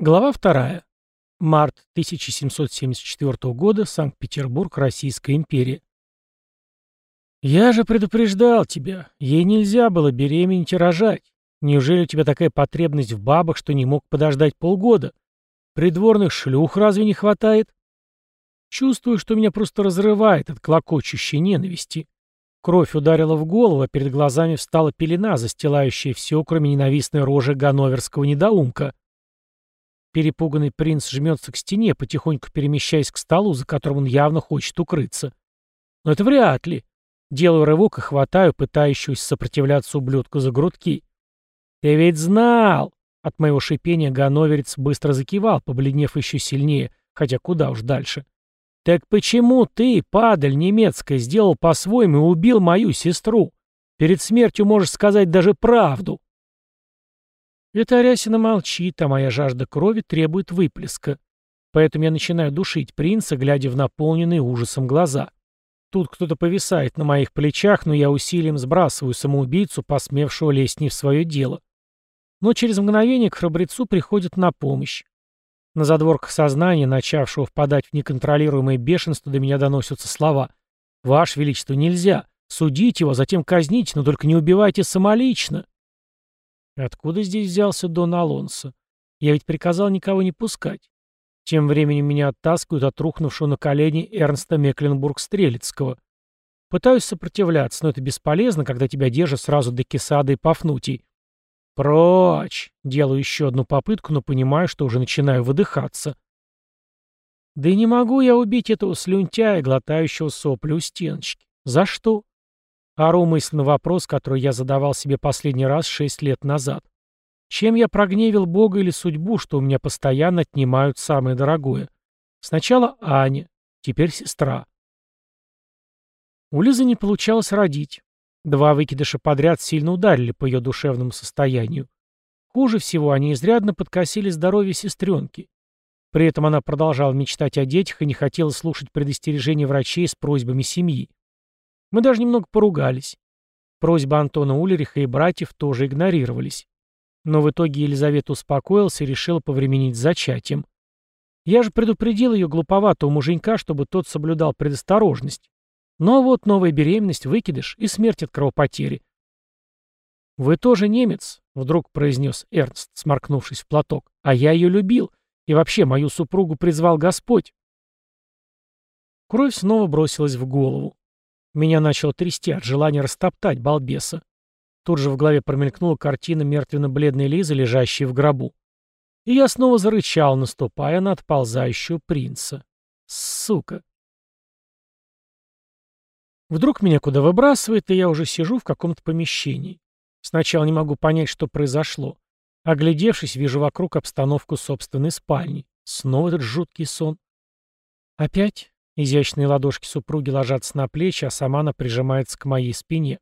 Глава вторая. Март 1774 года. Санкт-Петербург, Российская империя. «Я же предупреждал тебя. Ей нельзя было беременеть и рожать. Неужели у тебя такая потребность в бабах, что не мог подождать полгода? Придворных шлюх разве не хватает?» Чувствую, что меня просто разрывает от клокочущей ненависти. Кровь ударила в голову, а перед глазами встала пелена, застилающая все, кроме ненавистной рожи ганноверского недоумка. Перепуганный принц жмется к стене, потихоньку перемещаясь к столу, за которым он явно хочет укрыться. Но это вряд ли. Делаю рывок и хватаю пытающегося сопротивляться ублюдку за грудки. «Ты ведь знал!» От моего шипения ганноверец быстро закивал, побледнев еще сильнее, хотя куда уж дальше. «Так почему ты, падаль немецкая, сделал по-своему и убил мою сестру? Перед смертью можешь сказать даже правду!» Эта Арясина молчит, а моя жажда крови требует выплеска. Поэтому я начинаю душить принца, глядя в наполненные ужасом глаза. Тут кто-то повисает на моих плечах, но я усилием сбрасываю самоубийцу, посмевшего лезть не в свое дело. Но через мгновение к храбрецу приходит на помощь. На задворках сознания, начавшего впадать в неконтролируемое бешенство, до меня доносятся слова. «Ваше Величество, нельзя! Судите его, затем казните, но только не убивайте самолично!» Откуда здесь взялся Дон Алонсо? Я ведь приказал никого не пускать. Тем временем меня оттаскивают от рухнувшего на колени Эрнста Мекленбург-Стрелецкого. Пытаюсь сопротивляться, но это бесполезно, когда тебя держат сразу до Кесады и Пафнутий. Прочь! Делаю еще одну попытку, но понимаю, что уже начинаю выдыхаться. Да и не могу я убить этого слюнтяя, глотающего сопли у стеночки. За что? Ору мысленно вопрос, который я задавал себе последний раз шесть лет назад. Чем я прогневил Бога или судьбу, что у меня постоянно отнимают самое дорогое? Сначала Аня, теперь сестра. У Лизы не получалось родить. Два выкидыша подряд сильно ударили по ее душевному состоянию. Хуже всего, они изрядно подкосили здоровье сестренки. При этом она продолжала мечтать о детях и не хотела слушать предостережения врачей с просьбами семьи. Мы даже немного поругались. Просьбы Антона Улериха и братьев тоже игнорировались. Но в итоге Елизавета успокоилась и решила повременить с зачатием. Я же предупредил ее глуповатого муженька, чтобы тот соблюдал предосторожность. Но вот новая беременность, выкидыш и смерть от кровопотери. «Вы тоже немец», — вдруг произнес Эрнст, сморкнувшись в платок. «А я ее любил. И вообще, мою супругу призвал Господь». Кровь снова бросилась в голову. Меня начало трясти от желания растоптать балбеса. Тут же в голове промелькнула картина мертвенно-бледной Лизы, лежащей в гробу. И я снова зарычал, наступая на отползающего принца. Сука. Вдруг меня куда выбрасывает, и я уже сижу в каком-то помещении. Сначала не могу понять, что произошло. Оглядевшись, вижу вокруг обстановку собственной спальни. Снова этот жуткий сон. Опять? Изящные ладошки супруги ложатся на плечи, а сама она прижимается к моей спине.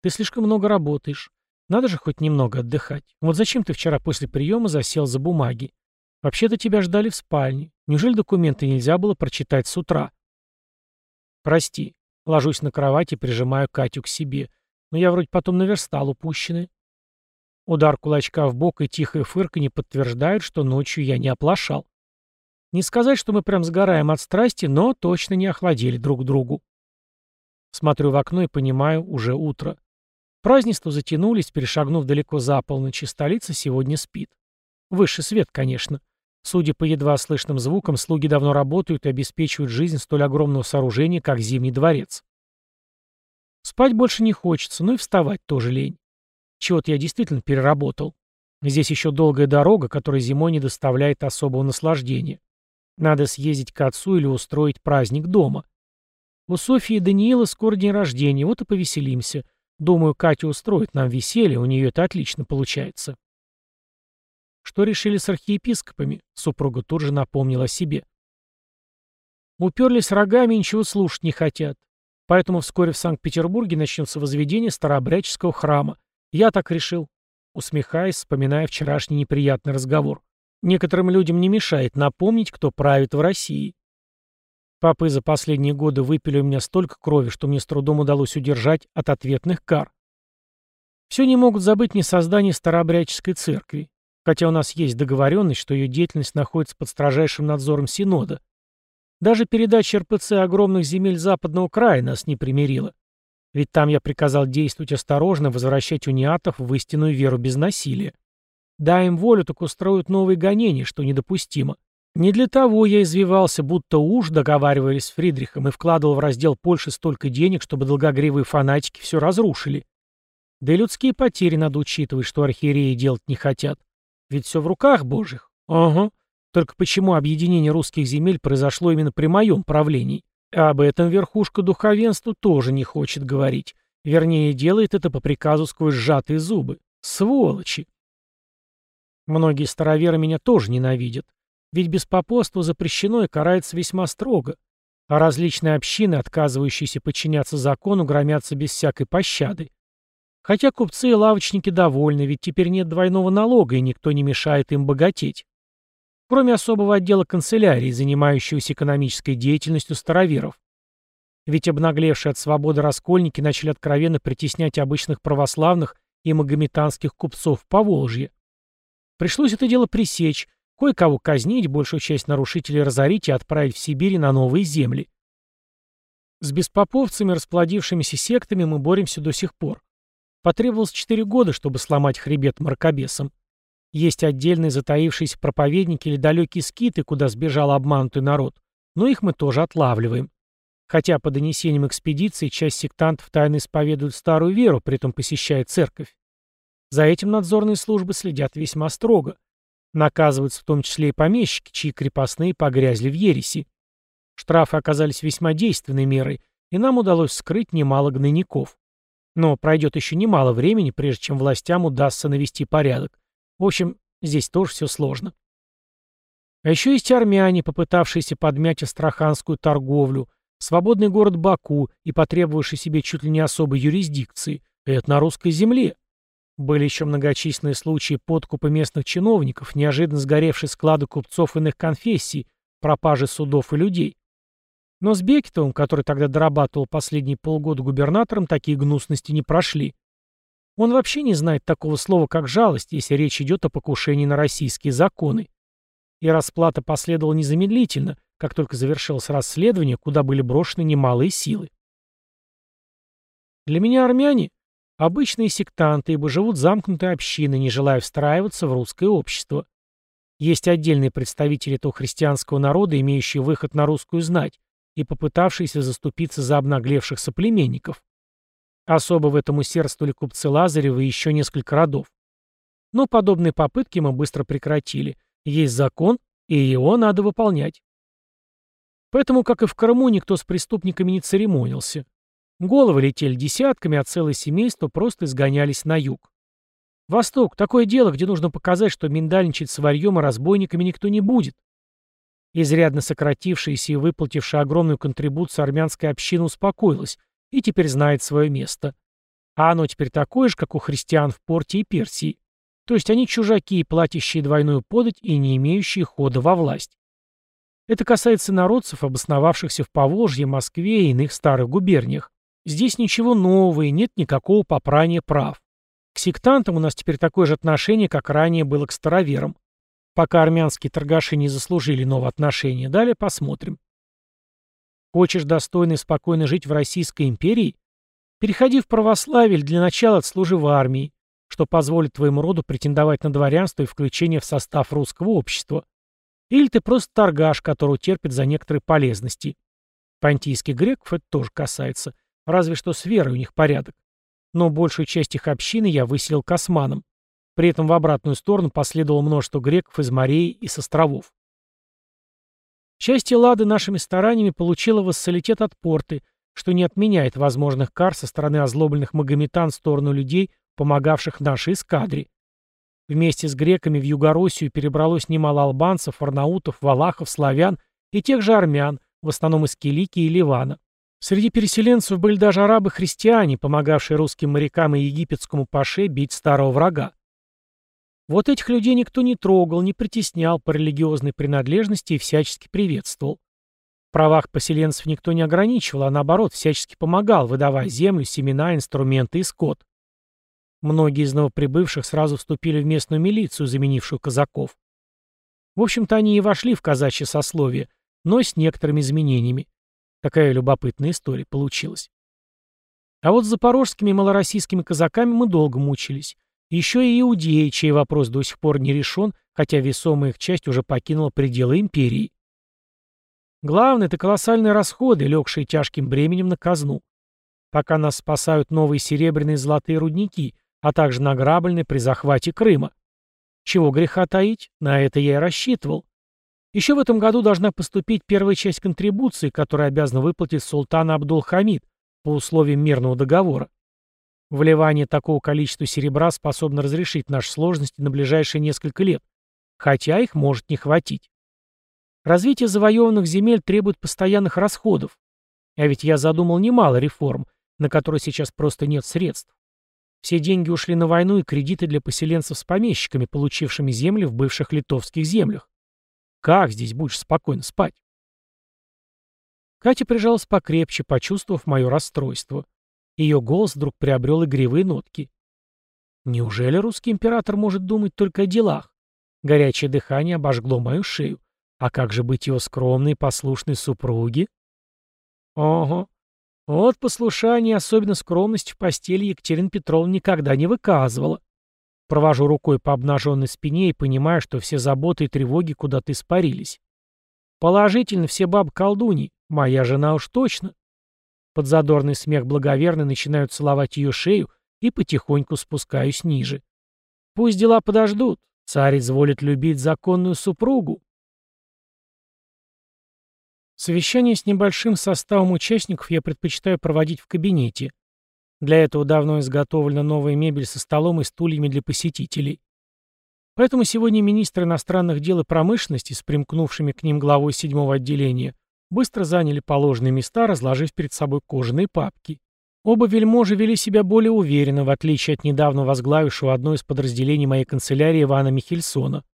Ты слишком много работаешь. Надо же хоть немного отдыхать. Вот зачем ты вчера после приема засел за бумаги? Вообще-то тебя ждали в спальне. Неужели документы нельзя было прочитать с утра? Прости. Ложусь на кровать и прижимаю Катю к себе. Но я вроде потом наверстал упущенное. Удар кулачка в бок и тихая фырка не подтверждают, что ночью я не оплошал. Не сказать, что мы прям сгораем от страсти, но точно не охладели друг другу. Смотрю в окно и понимаю, уже утро. Празднества затянулись, перешагнув далеко за полночь, столица сегодня спит. Высший свет, конечно. Судя по едва слышным звукам, слуги давно работают и обеспечивают жизнь столь огромного сооружения, как Зимний дворец. Спать больше не хочется, но и вставать тоже лень. Чего-то я действительно переработал. Здесь еще долгая дорога, которая зимой не доставляет особого наслаждения. Надо съездить к отцу или устроить праздник дома. У Софии и Даниила скоро день рождения, вот и повеселимся. Думаю, Катя устроит нам веселье, у нее это отлично получается. Что решили с архиепископами? Супруга тут же напомнила о себе. Уперлись рогами и ничего слушать не хотят. Поэтому вскоре в Санкт-Петербурге начнется возведение старообрядческого храма. Я так решил, усмехаясь, вспоминая вчерашний неприятный разговор. Некоторым людям не мешает напомнить, кто правит в России. Папы за последние годы выпили у меня столько крови, что мне с трудом удалось удержать от ответных кар. Все не могут забыть ни создание старообрядческой церкви. Хотя у нас есть договоренность, что ее деятельность находится под строжайшим надзором Синода. Даже передача РПЦ огромных земель западного края нас не примирила. Ведь там я приказал действовать осторожно, возвращать униатов в истинную веру без насилия. Дай им волю, так устроят новые гонения, что недопустимо. Не для того я извивался, будто уж договаривались с Фридрихом и вкладывал в раздел Польши столько денег, чтобы долгогривые фанатики все разрушили. Да и людские потери надо учитывать, что архиереи делать не хотят. Ведь все в руках божьих. Ага. Только почему объединение русских земель произошло именно при моем правлении? Об этом верхушка духовенства тоже не хочет говорить. Вернее, делает это по приказу сквозь сжатые зубы. Сволочи! Многие староверы меня тоже ненавидят. Ведь беспопоство запрещено и карается весьма строго. А различные общины, отказывающиеся подчиняться закону, громятся без всякой пощады. Хотя купцы и лавочники довольны, ведь теперь нет двойного налога, и никто не мешает им богатеть. Кроме особого отдела канцелярии, занимающегося экономической деятельностью староверов. Ведь обнаглевшие от свободы раскольники начали откровенно притеснять обычных православных и магометанских купцов по Волжье. Пришлось это дело пресечь, кое-кого казнить, большую часть нарушителей разорить и отправить в Сибирь на новые земли. С беспоповцами, расплодившимися сектами, мы боремся до сих пор. Потребовалось четыре года, чтобы сломать хребет мракобесам. Есть отдельные затаившиеся проповедники или далекие скиты, куда сбежал обманутый народ, но их мы тоже отлавливаем. Хотя по донесениям экспедиции часть сектантов тайно исповедует старую веру, при этом посещая церковь. За этим надзорные службы следят весьма строго. Наказываются в том числе и помещики, чьи крепостные погрязли в ереси. Штрафы оказались весьма действенной мерой, и нам удалось скрыть немало гнойников. Но пройдет еще немало времени, прежде чем властям удастся навести порядок. В общем, здесь тоже все сложно. А еще есть армяне, попытавшиеся подмять астраханскую торговлю, свободный город Баку и потребовавший себе чуть ли не особой юрисдикции. Это на русской земле. Были еще многочисленные случаи подкупа местных чиновников, неожиданно сгоревшие склады купцов иных конфессий, пропажи судов и людей. Но с Бекетовым, который тогда дорабатывал последние полгода губернатором, такие гнусности не прошли. Он вообще не знает такого слова, как жалость, если речь идет о покушении на российские законы. И расплата последовала незамедлительно, как только завершилось расследование, куда были брошены немалые силы. Для меня армяне – обычные сектанты, ибо живут замкнутой общиной, не желая встраиваться в русское общество. Есть отдельные представители этого христианского народа, имеющие выход на русскую знать, и попытавшиеся заступиться за обнаглевших соплеменников. Особо в этом усердствовали купцы Лазаревы и еще несколько родов. Но подобные попытки мы быстро прекратили. Есть закон, и его надо выполнять. Поэтому, как и в Крыму, никто с преступниками не церемонился. Головы летели десятками, а целые семейства просто изгонялись на юг. Восток – такое дело, где нужно показать, что миндальничать с варьем и разбойниками никто не будет. Изрядно сократившаяся и выплатившая огромную контрибуцию армянская община успокоилась и теперь знает свое место. А оно теперь такое же, как у христиан в Порте и Персии. То есть они чужаки, платящие двойную подать и не имеющие хода во власть. Это касается народцев, обосновавшихся в Поволжье, Москве и иных старых губерниях. Здесь ничего нового и нет никакого попрания прав. К сектантам у нас теперь такое же отношение, как ранее было к староверам. Пока армянские торгаши не заслужили нового отношения, далее посмотрим. Хочешь достойно и спокойно жить в Российской империи? Переходи в православие или для начала отслужи в армии, что позволит твоему роду претендовать на дворянство и включение в состав русского общества. Или ты просто торгаш, которого терпит за некоторые полезности. Понтийских греков это тоже касается, разве что с верой у них порядок. Но большую часть их общины я выселил к османам. При этом в обратную сторону последовало множество греков из морей и с островов. Часть Эллады нашими стараниями получила вассалитет от порты, что не отменяет возможных кар со стороны озлобленных магометан в сторону людей, помогавших нашей эскадре. Вместе с греками в Югороссию перебралось немало албанцев, арнаутов, валахов, славян и тех же армян, в основном из Киликии и Ливана. Среди переселенцев были даже арабы-христиане, помогавшие русским морякам и египетскому паше бить старого врага. Вот этих людей никто не трогал, не притеснял по религиозной принадлежности и всячески приветствовал. В правах поселенцев никто не ограничивал, а наоборот, всячески помогал, выдавая землю, семена, инструменты и скот. Многие из новоприбывших сразу вступили в местную милицию, заменившую казаков. В общем-то, они и вошли в казачье сословие, но с некоторыми изменениями. Такая любопытная история получилась. А вот с запорожскими и малороссийскими казаками мы долго мучились. Еще и иудеи, чей вопрос до сих пор не решен, хотя весомая их часть уже покинула пределы империи. Главное — это колоссальные расходы, легшие тяжким бременем на казну. Пока нас спасают новые серебряные и золотые рудники, а также награбленные при захвате Крыма. Чего греха таить, на это я и рассчитывал. Еще в этом году должна поступить первая часть контрибуции, которую обязан выплатить султан Абдул-Хамид по условиям мирного договора. Вливание такого количества серебра способно разрешить наши сложности на ближайшие несколько лет, хотя их может не хватить. Развитие завоеванных земель требует постоянных расходов. А ведь я задумал немало реформ, на которые сейчас просто нет средств. Все деньги ушли на войну и кредиты для поселенцев с помещиками, получившими земли в бывших литовских землях. Как здесь будешь спокойно спать? Катя прижалась покрепче, почувствовав мое расстройство. Ее голос вдруг приобрел игривые нотки. Неужели русский император может думать только о делах? Горячее дыхание обожгло мою шею. А как же быть его скромной и послушной супруги? Ого. Вот послушание, особенно скромность в постели Екатерина Петровна никогда не выказывала. Провожу рукой по обнаженной спине и понимаю, что все заботы и тревоги куда-то испарились. Положительно все бабы колдуни, моя жена уж точно. Под задорный смех благоверный начинаю целовать ее шею и потихоньку спускаюсь ниже. Пусть дела подождут, царь изволит любить законную супругу. Совещание с небольшим составом участников я предпочитаю проводить в кабинете. Для этого давно изготовлена новая мебель со столом и стульями для посетителей. Поэтому сегодня министр иностранных дел и промышленности с примкнувшими к ним главой седьмого отделения быстро заняли положенные места, разложив перед собой кожаные папки. Оба вельможи вели себя более уверенно, в отличие от недавно возглавившего одно из подразделений моей канцелярии Ивана Михельсона.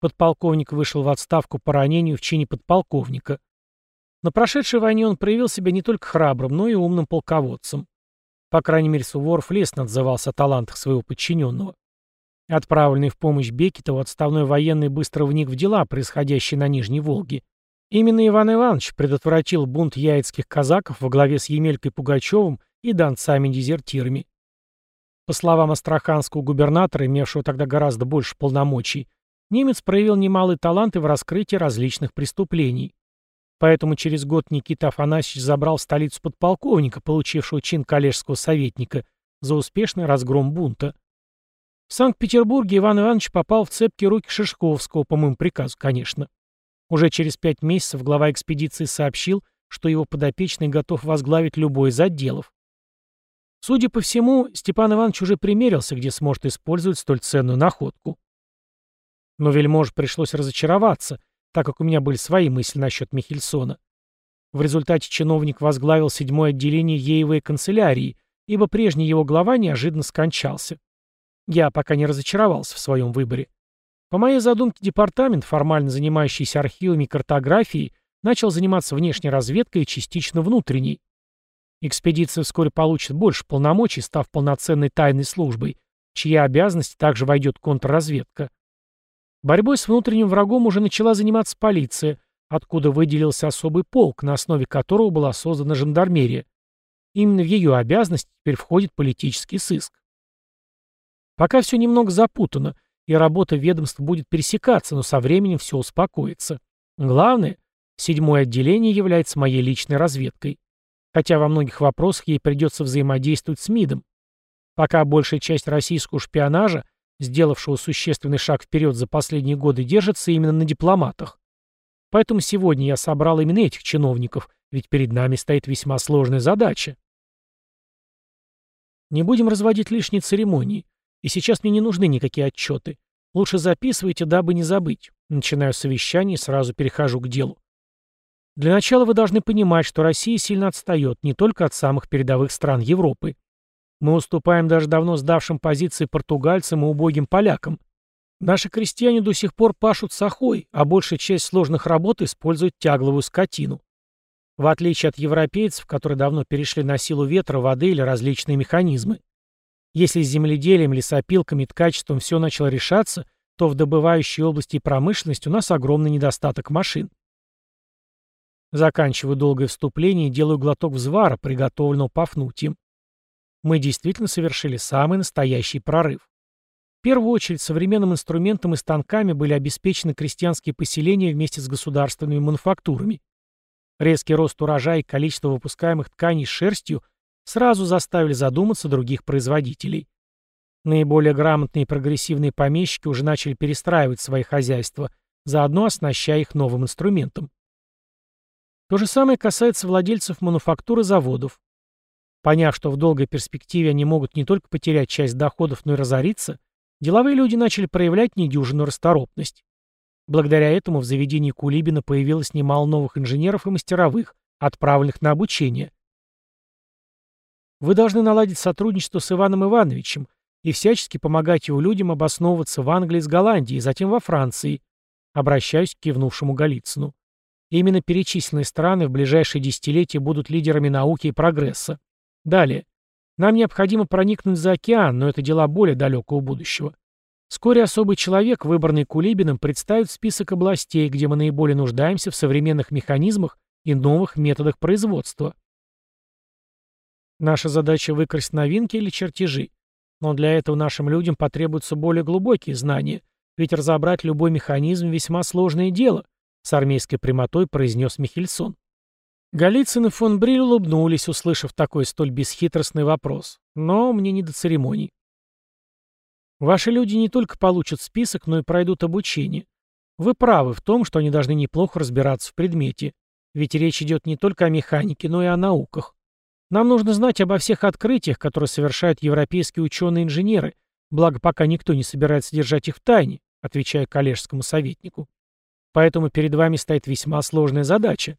Подполковник вышел в отставку по ранению в чине подполковника. На прошедшей войне он проявил себя не только храбрым, но и умным полководцем. По крайней мере, Суворов лестно отзывался о талантах своего подчиненного. Отправленный в помощь Бекетову, отставной военный быстро вник в дела, происходящие на Нижней Волге. Именно Иван Иванович предотвратил бунт яицких казаков во главе с Емелькой Пугачевым и донцами-дезертирами. По словам астраханского губернатора, имевшего тогда гораздо больше полномочий, немец проявил немалый талант и в раскрытии различных преступлений. Поэтому через год Никита Афанасьевич забрал в столицу подполковника, получившего чин коллежского советника, за успешный разгром бунта. В Санкт-Петербурге Иван Иванович попал в цепки руки Шишковского, по моему приказу, конечно. Уже через пять месяцев глава экспедиции сообщил, что его подопечный готов возглавить любой из отделов. Судя по всему, Степан Иванович уже примерился, где сможет использовать столь ценную находку. Но вельмож пришлось разочароваться, так как у меня были свои мысли насчет Михельсона. В результате чиновник возглавил седьмое отделение Еевой канцелярии, ибо прежний его глава неожиданно скончался. Я пока не разочаровался в своем выборе. По моей задумке, департамент, формально занимающийся архивами и картографией, начал заниматься внешней разведкой и частично внутренней. Экспедиция вскоре получит больше полномочий, став полноценной тайной службой, чья обязанности также войдет контрразведка. Борьбой с внутренним врагом уже начала заниматься полиция, откуда выделился особый полк, на основе которого была создана жандармерия. Именно в ее обязанности теперь входит политический сыск. Пока все немного запутано, и работа ведомств будет пересекаться, но со временем все успокоится. Главное, седьмое отделение является моей личной разведкой. Хотя во многих вопросах ей придется взаимодействовать с МИДом. Пока большая часть российского шпионажа сделавшего существенный шаг вперед за последние годы, держится именно на дипломатах. Поэтому сегодня я собрал именно этих чиновников, ведь перед нами стоит весьма сложная задача. Не будем разводить лишние церемонии, и сейчас мне не нужны никакие отчеты. Лучше записывайте, дабы не забыть. Начинаю совещание и сразу перехожу к делу. Для начала вы должны понимать, что Россия сильно отстает не только от самых передовых стран Европы. Мы уступаем даже давно сдавшим позиции португальцам и убогим полякам. Наши крестьяне до сих пор пашут сахой, а большая часть сложных работ использует тягловую скотину. В отличие от европейцев, которые давно перешли на силу ветра, воды или различные механизмы. Если с земледелием, лесопилками и ткачеством все начало решаться, то в добывающей области и промышленности у нас огромный недостаток машин. Заканчиваю долгое вступление и делаю глоток взвара, приготовленного Пафнутием. Мы действительно совершили самый настоящий прорыв. В первую очередь, современным инструментом и станками были обеспечены крестьянские поселения вместе с государственными мануфактурами. Резкий рост урожая и количество выпускаемых тканей с шерстью сразу заставили задуматься других производителей. Наиболее грамотные и прогрессивные помещики уже начали перестраивать свои хозяйства, заодно оснащая их новым инструментом. То же самое касается владельцев мануфактур и заводов. Поняв, что в долгой перспективе они могут не только потерять часть доходов, но и разориться, деловые люди начали проявлять недюжинную расторопность. Благодаря этому в заведении Кулибина появилось немало новых инженеров и мастеровых, отправленных на обучение. Вы должны наладить сотрудничество с Иваном Ивановичем и всячески помогать его людям обосновываться в Англии с Голландией, затем во Франции. Обращаюсь к кивнувшему Голицыну. Именно перечисленные страны в ближайшие десятилетия будут лидерами науки и прогресса. Далее. Нам необходимо проникнуть за океан, но это дела более далекого будущего. Вскоре особый человек, выбранный Кулибиным, представит список областей, где мы наиболее нуждаемся в современных механизмах и новых методах производства. Наша задача выкрасть новинки или чертежи. Но для этого нашим людям потребуются более глубокие знания, ведь разобрать любой механизм весьма сложное дело – с армейской прямотой произнес Михельсон. Голицын и фон Бриль улыбнулись, услышав такой столь бесхитростный вопрос. Но мне не до церемоний. Ваши люди не только получат список, но и пройдут обучение. Вы правы в том, что они должны неплохо разбираться в предмете. Ведь речь идет не только о механике, но и о науках. Нам нужно знать обо всех открытиях, которые совершают европейские ученые-инженеры, благо пока никто не собирается держать их в тайне, отвечая коллежскому советнику. Поэтому перед вами стоит весьма сложная задача.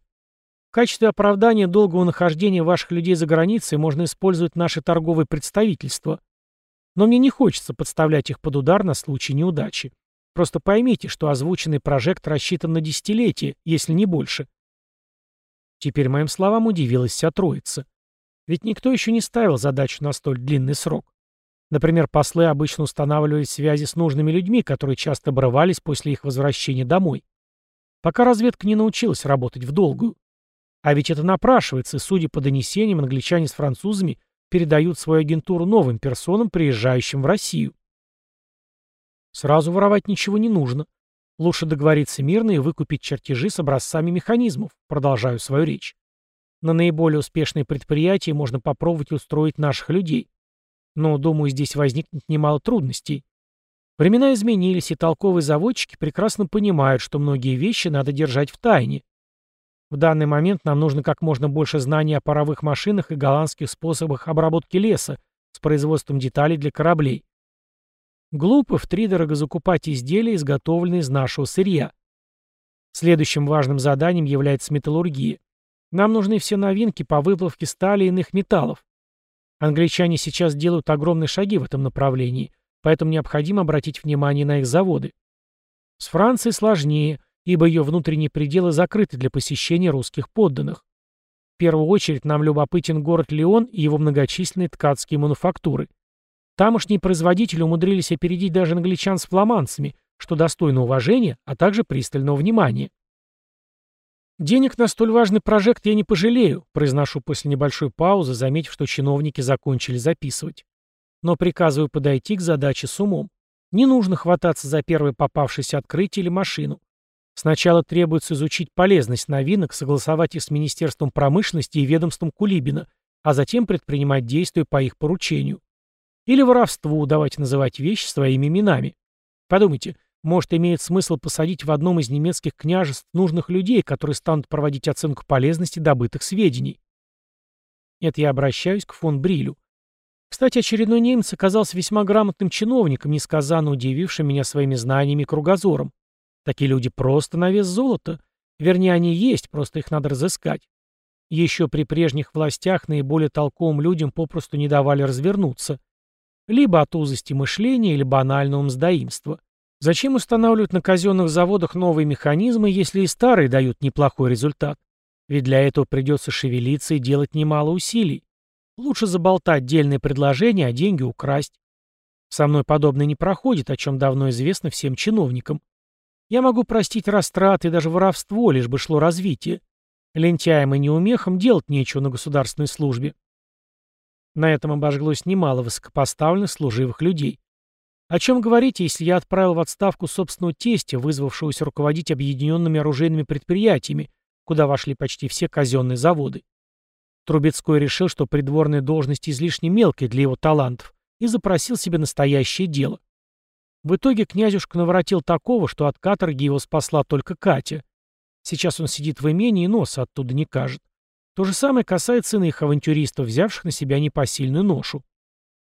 В качестве оправдания долгого нахождения ваших людей за границей можно использовать наши торговые представительства. Но мне не хочется подставлять их под удар на случай неудачи. Просто поймите, что озвученный прожект рассчитан на десятилетие, если не больше. Теперь моим словам удивилась вся троица. Ведь никто еще не ставил задачу на столь длинный срок. Например, послы обычно устанавливали связи с нужными людьми, которые часто обрывались после их возвращения домой пока разведка не научилась работать в долгую. А ведь это напрашивается, и, судя по донесениям, англичане с французами передают свою агентуру новым персонам, приезжающим в Россию. Сразу воровать ничего не нужно. Лучше договориться мирно и выкупить чертежи с образцами механизмов, продолжаю свою речь. На наиболее успешные предприятия можно попробовать устроить наших людей. Но, думаю, здесь возникнет немало трудностей. Времена изменились, и толковые заводчики прекрасно понимают, что многие вещи надо держать в тайне. В данный момент нам нужно как можно больше знаний о паровых машинах и голландских способах обработки леса с производством деталей для кораблей. Глупо втридорого закупать изделия, изготовленные из нашего сырья. Следующим важным заданием является металлургия. Нам нужны все новинки по выплавке стали и иных металлов. Англичане сейчас делают огромные шаги в этом направлении, поэтому необходимо обратить внимание на их заводы. С Францией сложнее, ибо ее внутренние пределы закрыты для посещения русских подданных. В первую очередь нам любопытен город Лион и его многочисленные ткацкие мануфактуры. Тамошние производители умудрились опередить даже англичан с фламандцами, что достойно уважения, а также пристального внимания. «Денег на столь важный прожект я не пожалею», произношу после небольшой паузы, заметив, что чиновники закончили записывать но приказываю подойти к задаче с умом. Не нужно хвататься за первое попавшееся открытие или машину. Сначала требуется изучить полезность новинок, согласовать их с Министерством промышленности и ведомством Кулибина, а затем предпринимать действия по их поручению. Или воровству, давайте называть вещи своими именами. Подумайте, может имеет смысл посадить в одном из немецких княжеств нужных людей, которые станут проводить оценку полезности добытых сведений. Это я обращаюсь к фон Брилю. Кстати, очередной немец оказался весьма грамотным чиновником, несказанно удивившим меня своими знаниями и кругозором. Такие люди просто на вес золота. Вернее, они есть, просто их надо разыскать. Еще при прежних властях наиболее толковым людям попросту не давали развернуться. Либо от узости мышления, или банального мздоимства. Зачем устанавливать на казенных заводах новые механизмы, если и старые дают неплохой результат? Ведь для этого придется шевелиться и делать немало усилий. Лучше заболтать дельное предложение, а деньги украсть. Со мной подобное не проходит, о чем давно известно всем чиновникам. Я могу простить растраты и даже воровство, лишь бы шло развитие. Лентяям и неумехам делать нечего на государственной службе. На этом обожглось немало высокопоставленных служивых людей. О чем говорить, если я отправил в отставку собственного тестя, вызвавшегося руководить объединенными оружейными предприятиями, куда вошли почти все казенные заводы. Трубецкой решил, что придворная должность излишне мелкая для его талантов, и запросил себе настоящее дело. В итоге князюшка наворотил такого, что от каторги его спасла только Катя. Сейчас он сидит в имении и носа оттуда не кажет. То же самое касается иных авантюристов, взявших на себя непосильную ношу.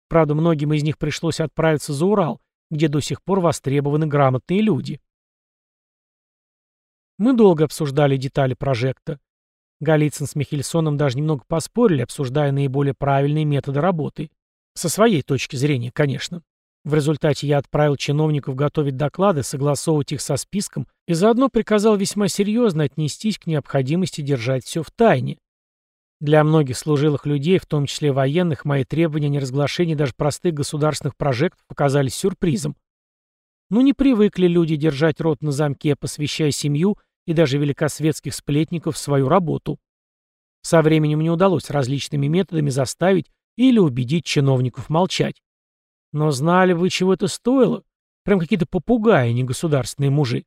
Правда, многим из них пришлось отправиться за Урал, где до сих пор востребованы грамотные люди. Мы долго обсуждали детали прожекта. Голицын с Михельсоном даже немного поспорили, обсуждая наиболее правильные методы работы. Со своей точки зрения, конечно. В результате я отправил чиновников готовить доклады, согласовывать их со списком и заодно приказал весьма серьезно отнестись к необходимости держать все в тайне. Для многих служилых людей, в том числе военных, мои требования о неразглашении даже простых государственных прожектов показались сюрпризом. Но не привыкли люди держать рот на замке, посвящая семью и даже великосветских сплетников свою работу. Со временем мне удалось различными методами заставить или убедить чиновников молчать. Но знали вы, чего это стоило? Прям какие-то попугаи, не государственные мужи.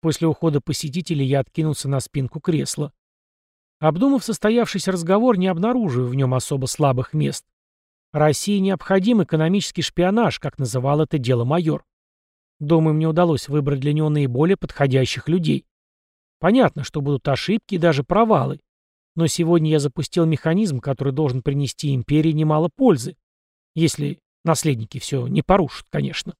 После ухода посетителей я откинулся на спинку кресла. Обдумав состоявшийся разговор, не обнаруживаю в нем особо слабых мест. России необходим экономический шпионаж, как называл это дело майор. Думаю, мне удалось выбрать для него наиболее подходящих людей. Понятно, что будут ошибки и даже провалы. Но сегодня я запустил механизм, который должен принести империи немало пользы. Если наследники все не порушат, конечно.